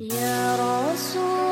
يا رسول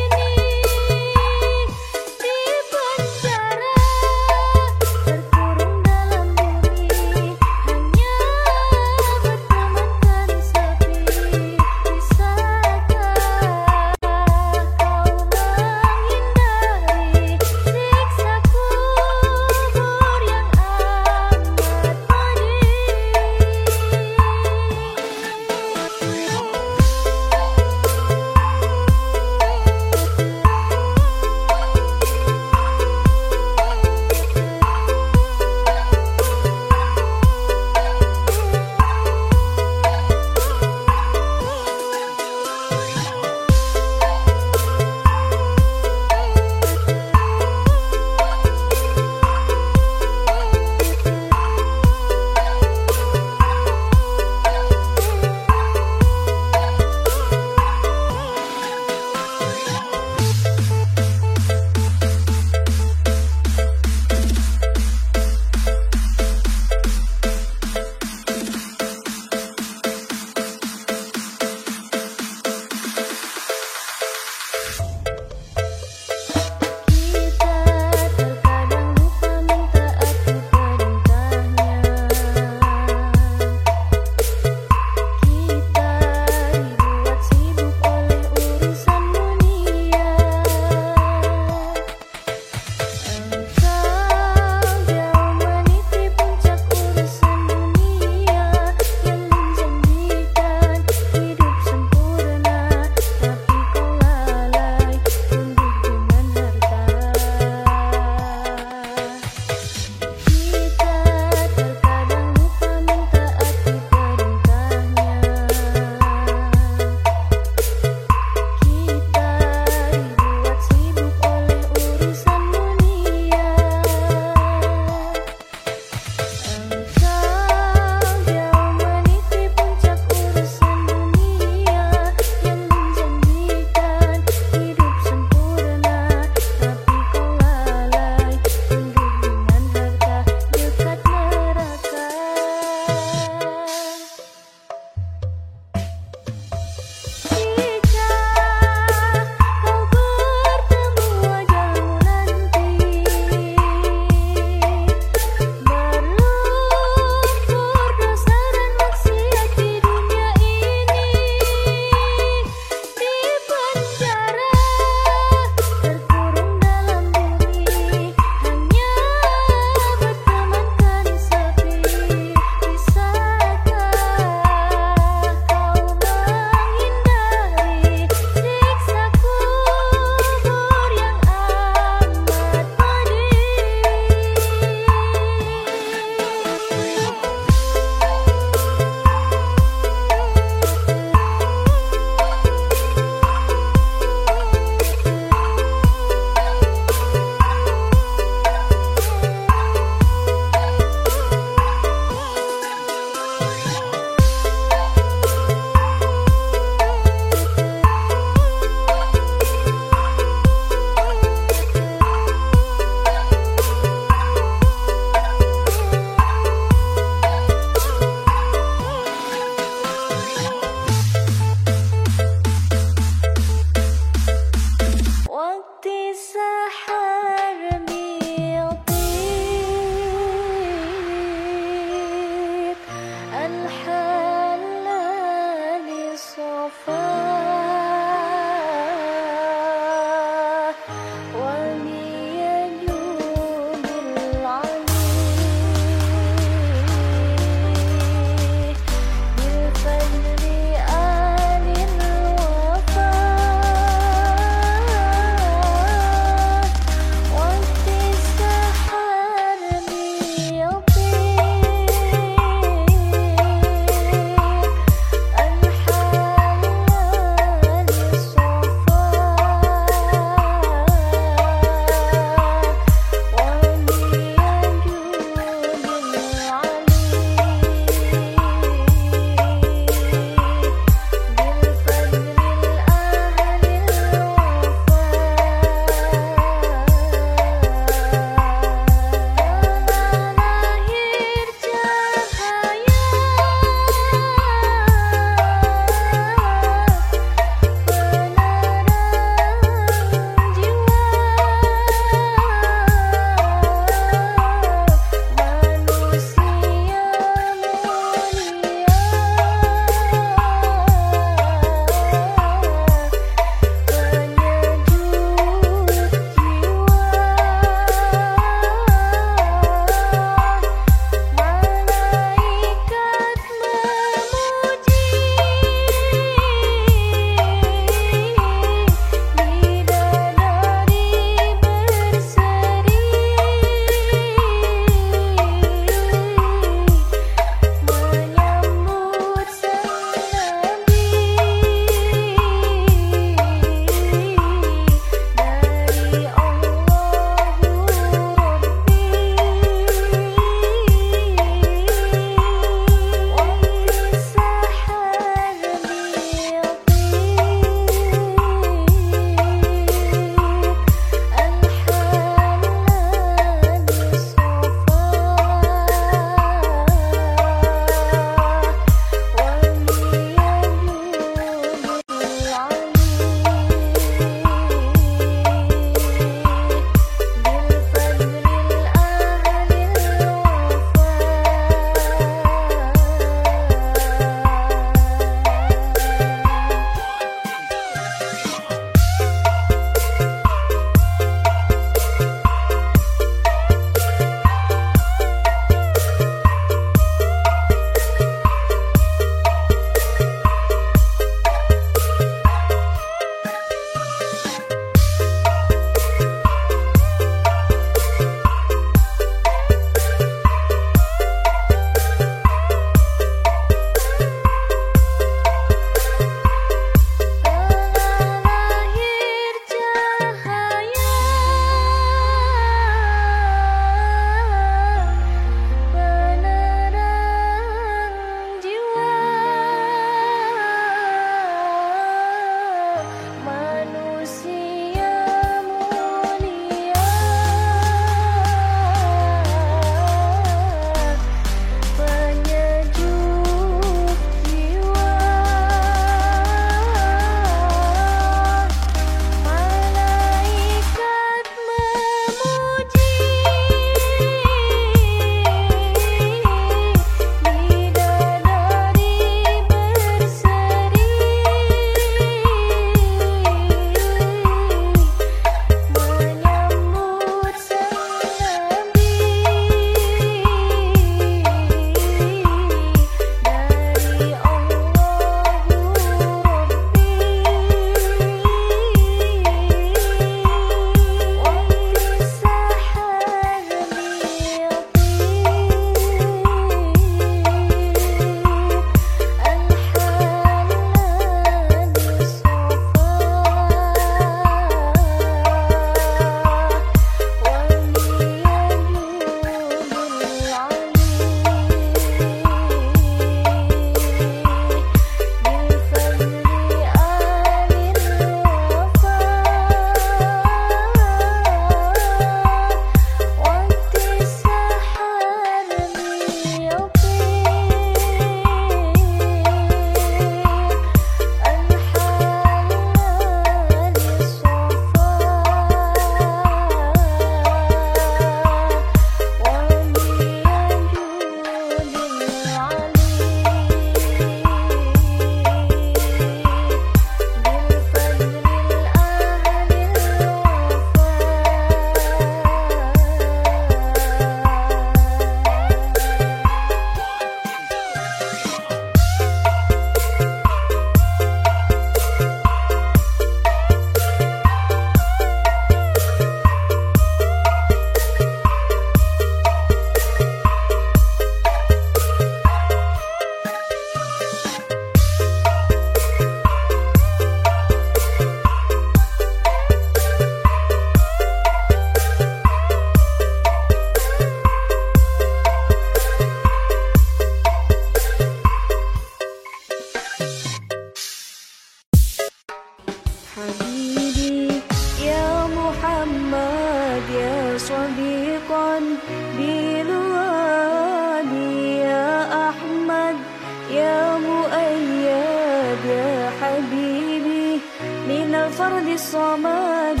حبيبي من الفرد الصمد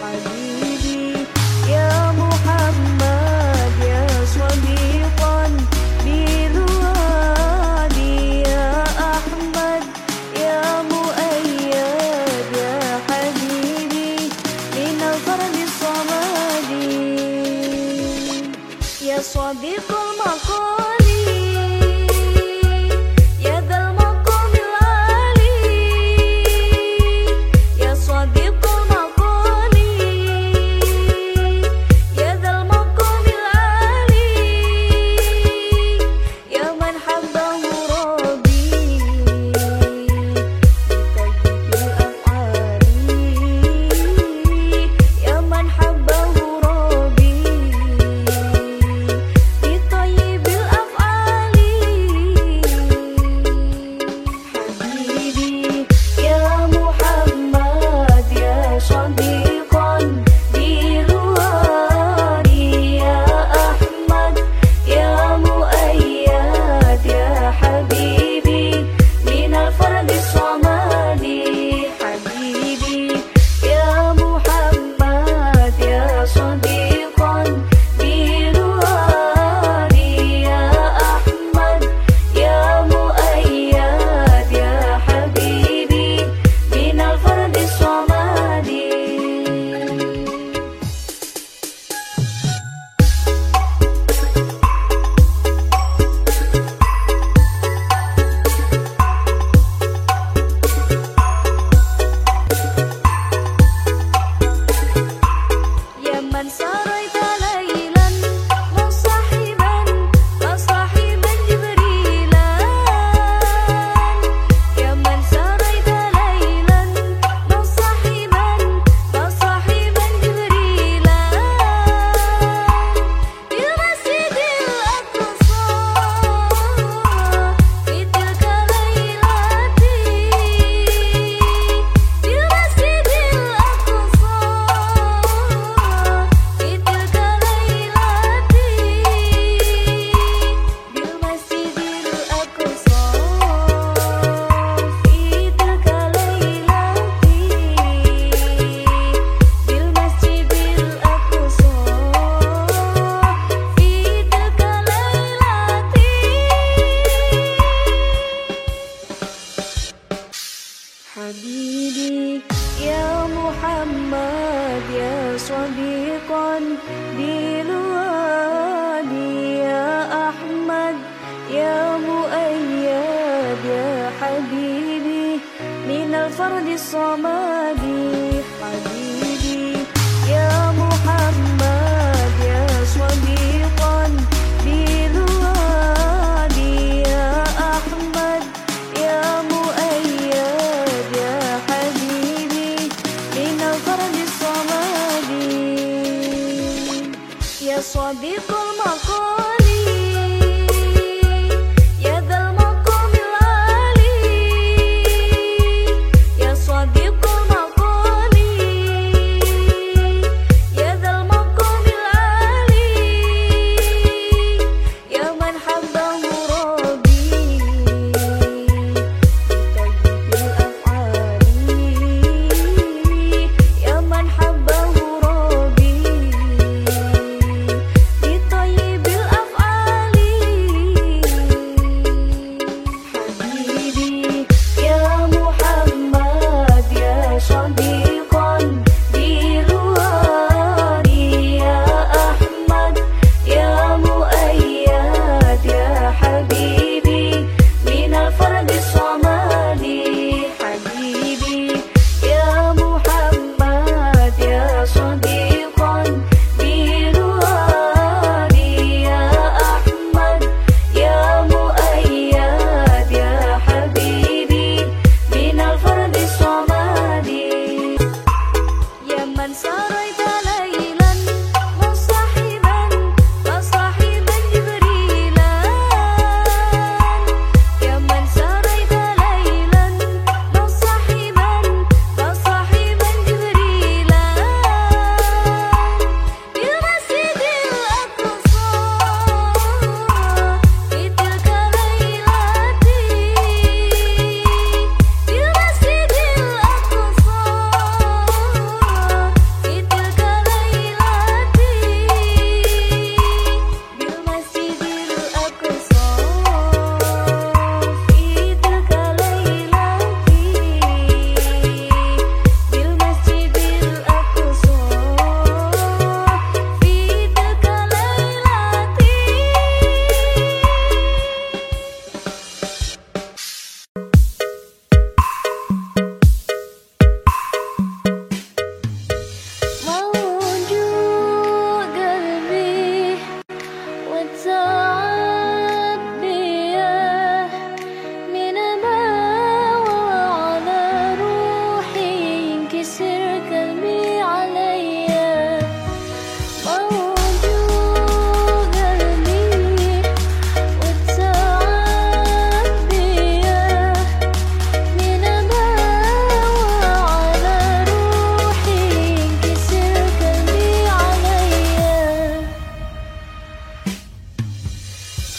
حبيبي.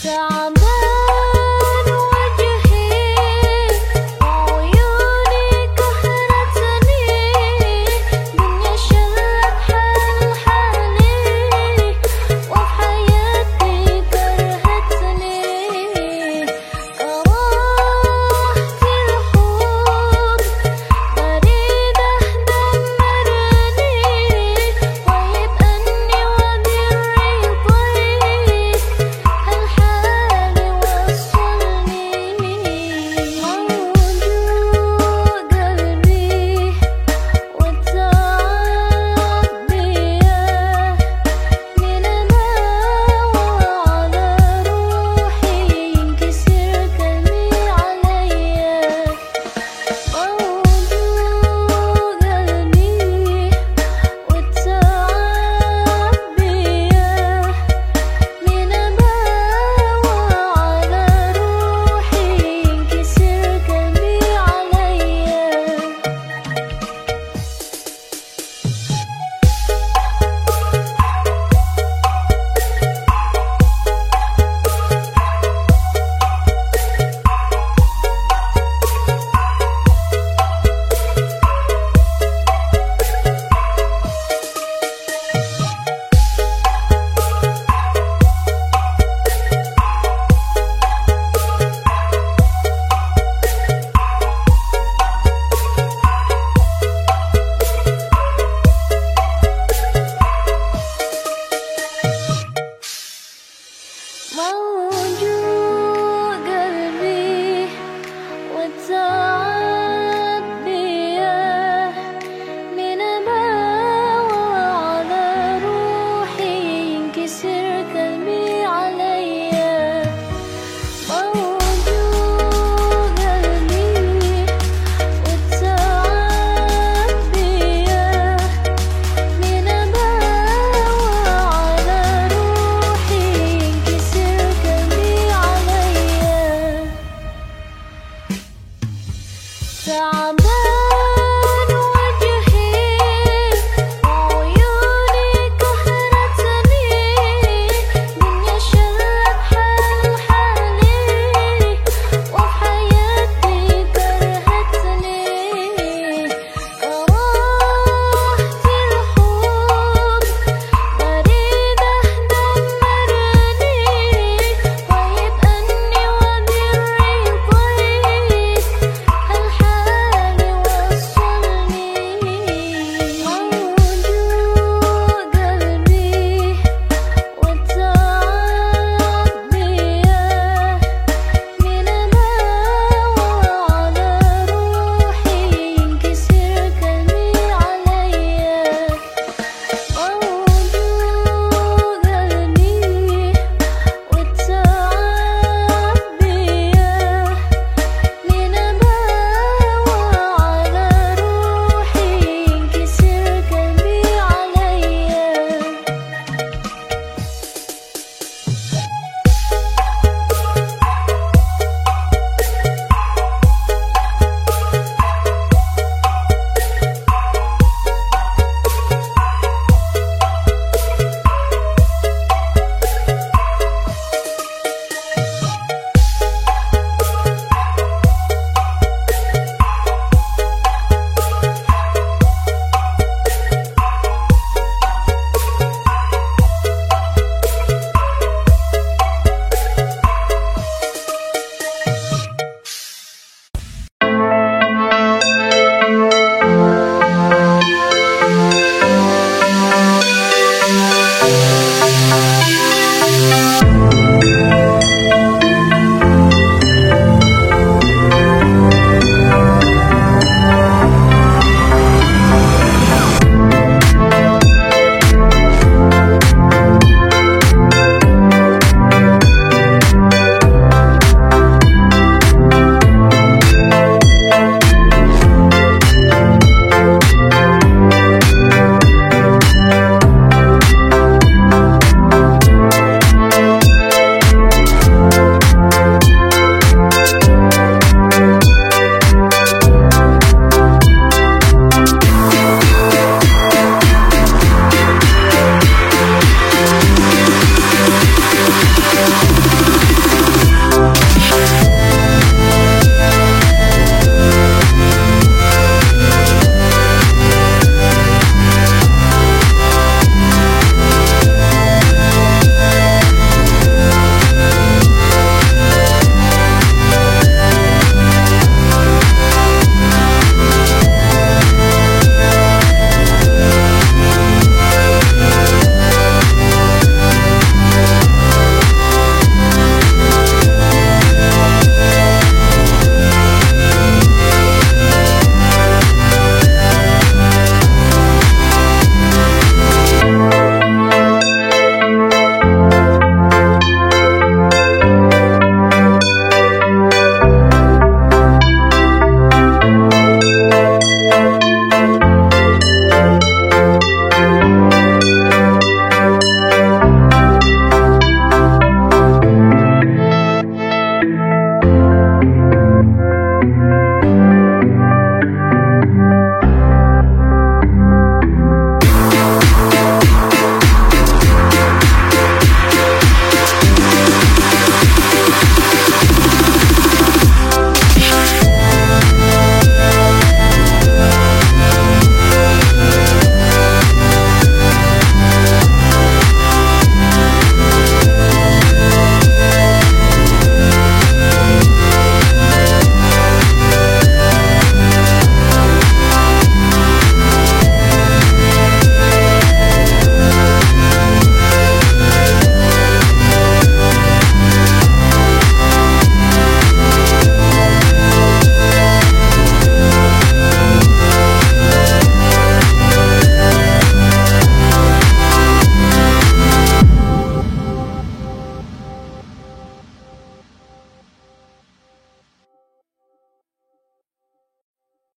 Some